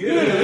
Good.